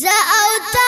زه او تا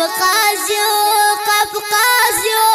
کړه غافر